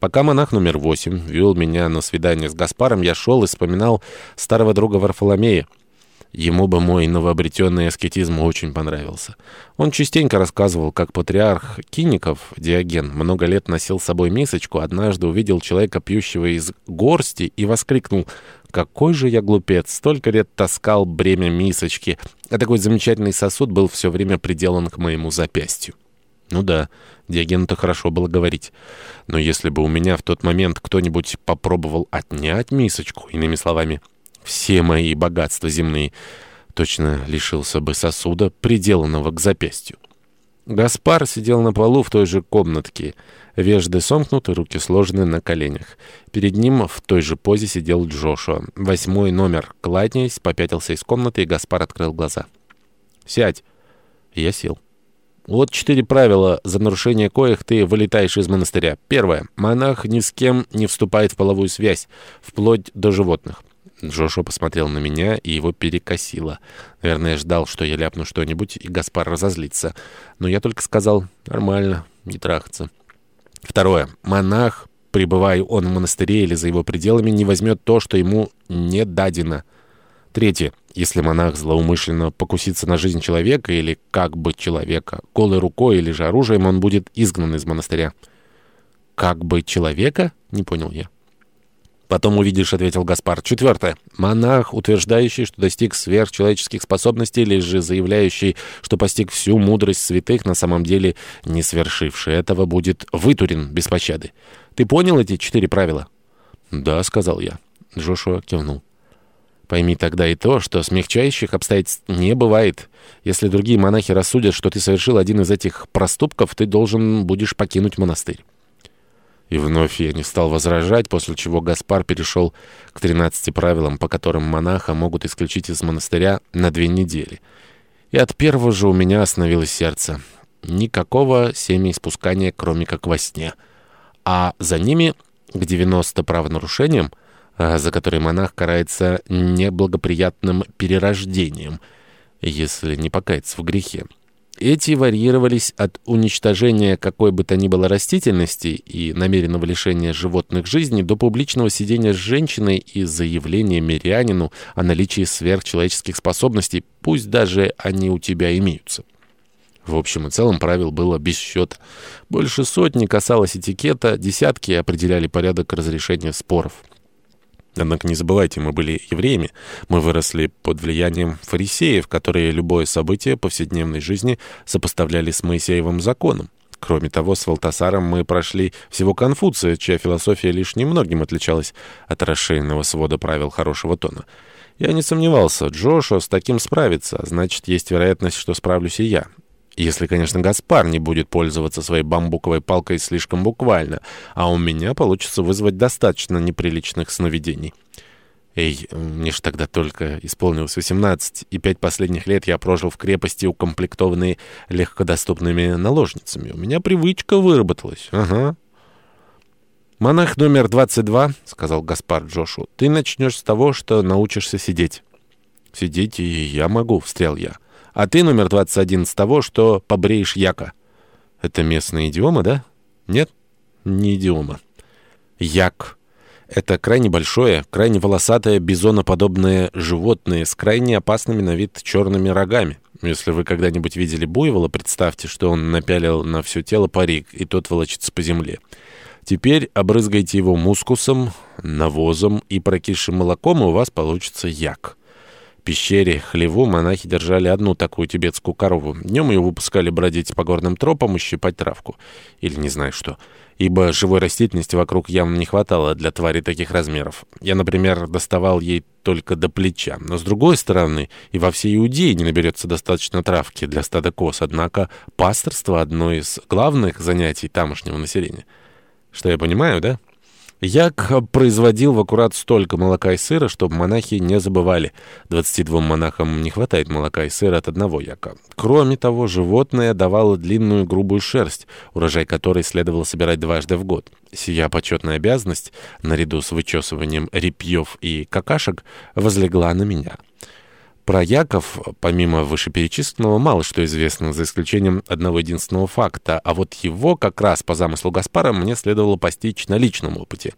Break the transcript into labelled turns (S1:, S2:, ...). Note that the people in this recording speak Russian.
S1: Пока монах номер восемь вел меня на свидание с Гаспаром, я шел и вспоминал старого друга Варфоломея. Ему бы мой новообретенный аскетизм очень понравился. Он частенько рассказывал, как патриарх Киников, Диоген, много лет носил с собой мисочку, однажды увидел человека, пьющего из горсти, и воскликнул «Какой же я глупец! Столько лет таскал бремя мисочки, а такой замечательный сосуд был все время приделан к моему запястью». Ну да, Диогену-то хорошо было говорить. Но если бы у меня в тот момент кто-нибудь попробовал отнять мисочку, иными словами, все мои богатства земные, точно лишился бы сосуда, приделанного к запястью. Гаспар сидел на полу в той же комнатке, вежды сомкнуты, руки сложены на коленях. Перед ним в той же позе сидел Джошуа. Восьмой номер, кланяясь, попятился из комнаты, и Гаспар открыл глаза. «Сядь!» Я сел. Вот четыре правила, за нарушение коих ты вылетаешь из монастыря. Первое. Монах ни с кем не вступает в половую связь, вплоть до животных. Джошуа посмотрел на меня, и его перекосило. Наверное, ждал, что я ляпну что-нибудь, и Гаспар разозлится. Но я только сказал «нормально, не трахаться». Второе. Монах, пребывая он в монастыре или за его пределами, не возьмет то, что ему не дадено. Третье. Если монах злоумышленно покусится на жизнь человека или как бы человека, голой рукой или же оружием, он будет изгнан из монастыря. «Как бы человека?» — не понял я. «Потом увидишь», — ответил Гаспар. Четвертое. Монах, утверждающий, что достиг сверхчеловеческих способностей, или же заявляющий, что постиг всю мудрость святых, на самом деле не свершивший этого, будет вытурен без пощады. Ты понял эти четыре правила? «Да», — сказал я. Джошуа кивнул. Пойми тогда и то, что смягчающих обстоятельств не бывает. Если другие монахи рассудят, что ты совершил один из этих проступков, ты должен будешь покинуть монастырь. И вновь я не стал возражать, после чего Гаспар перешел к 13 правилам, по которым монаха могут исключить из монастыря на две недели. И от первого же у меня остановилось сердце. Никакого семяиспускания, кроме как во сне. А за ними к 90 правонарушениям за который монах карается неблагоприятным перерождением, если не покаяться в грехе. Эти варьировались от уничтожения какой бы то ни было растительности и намеренного лишения животных жизни до публичного сидения с женщиной и заявления мирянину о наличии сверхчеловеческих способностей, пусть даже они у тебя имеются. В общем и целом правил было без счета. Больше сотни касалось этикета, десятки определяли порядок разрешения споров. Однако не забывайте, мы были евреями. Мы выросли под влиянием фарисеев, которые любое событие повседневной жизни сопоставляли с Моисеевым законом. Кроме того, с Валтасаром мы прошли всего Конфуция, чья философия лишь немногим отличалась от расширенного свода правил хорошего тона. Я не сомневался, Джошуа с таким справится, а значит, есть вероятность, что справлюсь и я. Если, конечно, Гаспар не будет пользоваться своей бамбуковой палкой слишком буквально, а у меня получится вызвать достаточно неприличных сновидений. Эй, мне ж тогда только исполнилось 18, и пять последних лет я прожил в крепости, укомплектованной легкодоступными наложницами. У меня привычка выработалась. Ага. «Монах номер 22, — сказал Гаспар Джошу, — ты начнешь с того, что научишься сидеть». «Сидеть и я могу», — встрял я. А ты номер 21 с того, что побреешь яка. Это местная идиома, да? Нет? Не идиома. Як. Это крайне большое, крайне волосатое, бизоноподобное животное с крайне опасными на вид черными рогами. Если вы когда-нибудь видели буйвола, представьте, что он напялил на все тело парик, и тот волочится по земле. Теперь обрызгайте его мускусом, навозом и прокисшим молоком, и у вас получится як пещере Хлеву монахи держали одну такую тибетскую корову. Днем ее выпускали бродить по горным тропам и щипать травку. Или не знаю что. Ибо живой растительности вокруг явно не хватало для твари таких размеров. Я, например, доставал ей только до плеча. Но с другой стороны, и во всей Иудее не наберется достаточно травки для стада коз. Однако пасторство — одно из главных занятий тамошнего населения. Что я понимаю, да? Як производил в аккурат столько молока и сыра, чтобы монахи не забывали. 22 монахам не хватает молока и сыра от одного яка. Кроме того, животное давало длинную грубую шерсть, урожай которой следовало собирать дважды в год. Сия почетная обязанность, наряду с вычесыванием репьев и какашек, возлегла на меня. Про Яков, помимо вышеперечисленного, мало что известно, за исключением одного единственного факта, а вот его как раз по замыслу Гаспара мне следовало постичь на личном опыте.